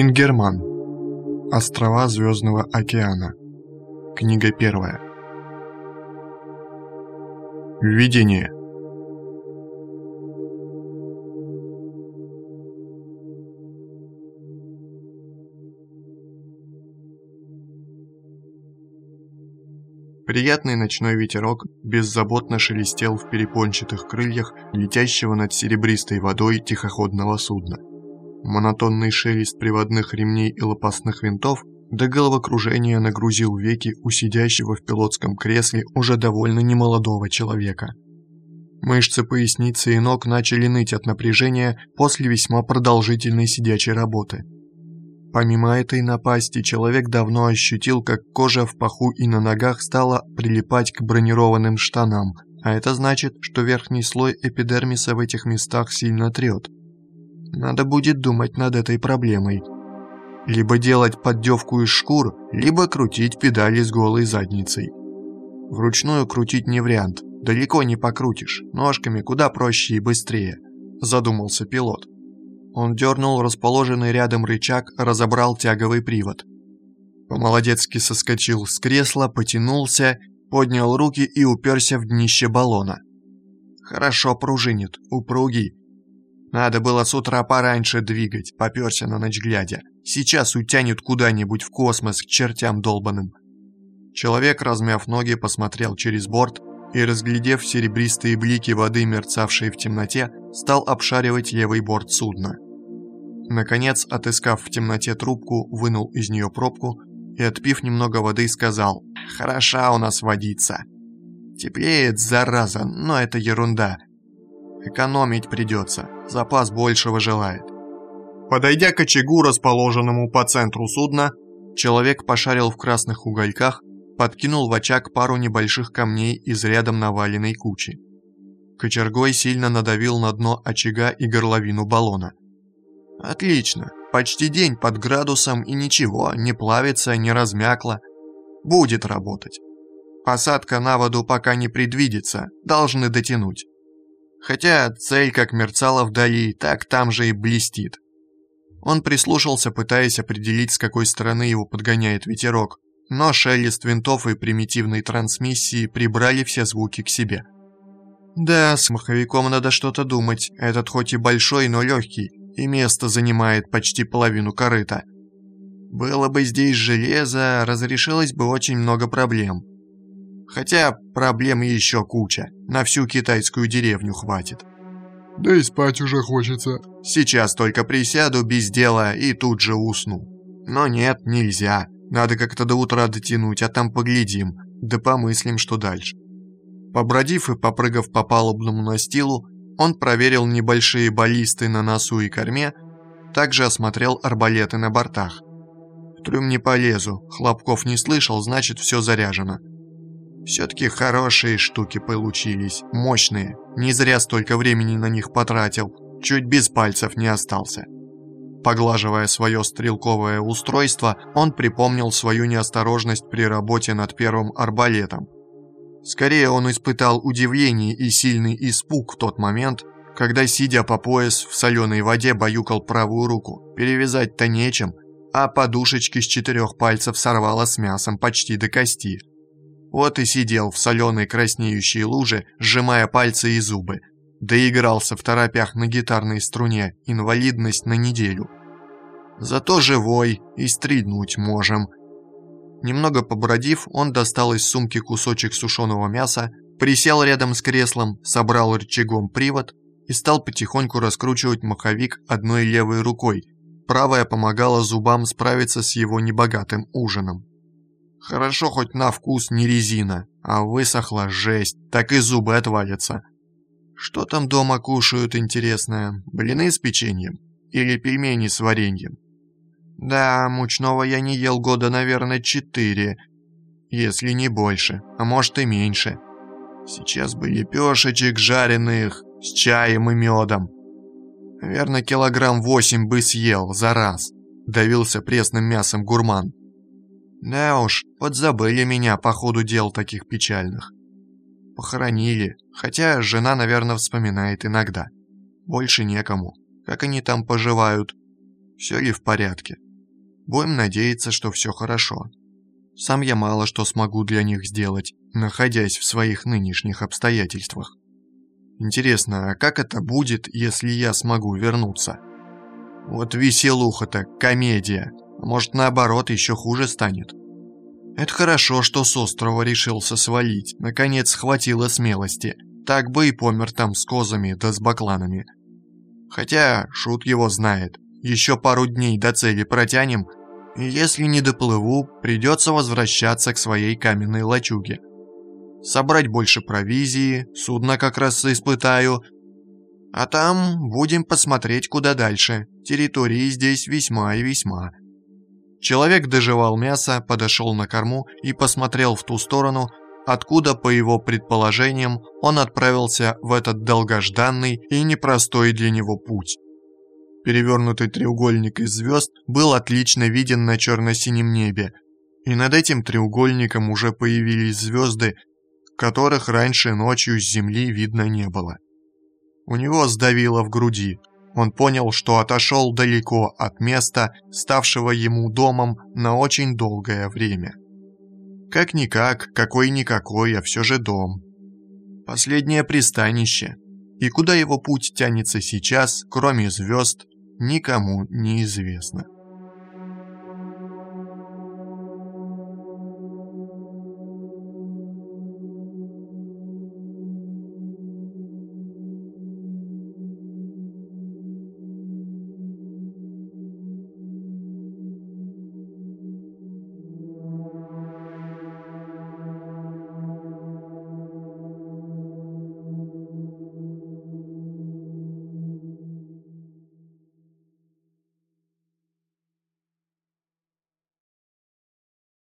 Ингерман. Острова Звездного океана. Книга первая. Введение. Приятный ночной ветерок беззаботно шелестел в перепончатых крыльях летящего над серебристой водой тихоходного судна. Монотонный шелест приводных ремней и лопастных винтов до головокружения нагрузил веки у сидящего в пилотском кресле уже довольно немолодого человека. Мышцы поясницы и ног начали ныть от напряжения после весьма продолжительной сидячей работы – Помимо этой напасти, человек давно ощутил, как кожа в паху и на ногах стала прилипать к бронированным штанам, а это значит, что верхний слой эпидермиса в этих местах сильно трет. Надо будет думать над этой проблемой. Либо делать поддевку из шкур, либо крутить педали с голой задницей. Вручную крутить не вариант, далеко не покрутишь, ножками куда проще и быстрее, задумался пилот. Он дернул расположенный рядом рычаг, разобрал тяговый привод. По-молодецки соскочил с кресла, потянулся, поднял руки и уперся в днище баллона. Хорошо пружинит, упругий. Надо было с утра пораньше двигать, поперся на ночь глядя. Сейчас утянет куда-нибудь в космос к чертям долбаным. Человек, размяв ноги, посмотрел через борт и, разглядев серебристые блики воды, мерцавшие в темноте, стал обшаривать левый борт судна. Наконец, отыскав в темноте трубку, вынул из нее пробку и, отпив немного воды, сказал «Хороша у нас водица». Теплеет, зараза, но это ерунда. Экономить придется, запас большего желает. Подойдя к очагу, расположенному по центру судна, человек пошарил в красных угольках, подкинул в очаг пару небольших камней из рядом наваленной кучи. Кочергой сильно надавил на дно очага и горловину баллона. Отлично. Почти день под градусом и ничего, не плавится, не размякло. Будет работать. Посадка на воду пока не предвидится, должны дотянуть. Хотя цель как мерцала вдали, так там же и блестит. Он прислушался, пытаясь определить, с какой стороны его подгоняет ветерок, но шелест винтов и примитивной трансмиссии прибрали все звуки к себе. Да, с маховиком надо что-то думать, этот хоть и большой, но легкий, и место занимает почти половину корыта. Было бы здесь железо, разрешилось бы очень много проблем. Хотя проблем еще куча, на всю китайскую деревню хватит. Да и спать уже хочется. Сейчас только присяду без дела и тут же усну. Но нет, нельзя. Надо как-то до утра дотянуть, а там поглядим, да помыслим, что дальше. Побродив и попрыгав по палубному настилу, он проверил небольшие баллисты на носу и корме, также осмотрел арбалеты на бортах. В трюм не полезу, хлопков не слышал, значит все заряжено. Все-таки хорошие штуки получились, мощные, не зря столько времени на них потратил, чуть без пальцев не остался. Поглаживая свое стрелковое устройство, он припомнил свою неосторожность при работе над первым арбалетом. Скорее он испытал удивление и сильный испуг в тот момент, когда, сидя по пояс в соленой воде, баюкал правую руку. Перевязать-то нечем, а подушечки с четырех пальцев сорвало с мясом почти до кости. Вот и сидел в соленой краснеющей луже, сжимая пальцы и зубы. Доигрался в торопях на гитарной струне, инвалидность на неделю. Зато живой, и стрельнуть можем – Немного побродив, он достал из сумки кусочек сушеного мяса, присел рядом с креслом, собрал рычагом привод и стал потихоньку раскручивать маховик одной левой рукой. Правая помогала зубам справиться с его небогатым ужином. Хорошо хоть на вкус не резина, а высохла жесть, так и зубы отвалятся. Что там дома кушают, интересное? Блины с печеньем? Или пельмени с вареньем? Да, мучного я не ел года, наверное, четыре, если не больше, а может и меньше. Сейчас бы лепешечек жареных с чаем и медом. Наверное, килограмм восемь бы съел за раз. Давился пресным мясом гурман. Да уж, подзабыли меня по ходу дел таких печальных. Похоронили, хотя жена, наверное, вспоминает иногда. Больше некому. Как они там поживают? Все ли в порядке? Будем надеяться, что все хорошо. Сам я мало что смогу для них сделать, находясь в своих нынешних обстоятельствах. Интересно, а как это будет, если я смогу вернуться? Вот веселуха-то, комедия. Может, наоборот, еще хуже станет. Это хорошо, что с острова решился свалить. Наконец, хватило смелости. Так бы и помер там с козами да с бакланами. Хотя, шут его знает. Еще пару дней до цели протянем, и если не доплыву, придется возвращаться к своей каменной лачуге. Собрать больше провизии, судно как раз испытаю, а там будем посмотреть куда дальше. Территории здесь весьма и весьма. Человек доживал мясо, подошел на корму и посмотрел в ту сторону, откуда, по его предположениям, он отправился в этот долгожданный и непростой для него путь. Перевернутый треугольник из звезд был отлично виден на черно-синем небе, и над этим треугольником уже появились звезды, которых раньше ночью с Земли видно не было. У него сдавило в груди. Он понял, что отошел далеко от места, ставшего ему домом на очень долгое время. Как-никак, какой-никакой, а все же дом. Последнее пристанище. И куда его путь тянется сейчас, кроме звезд, никому не известно.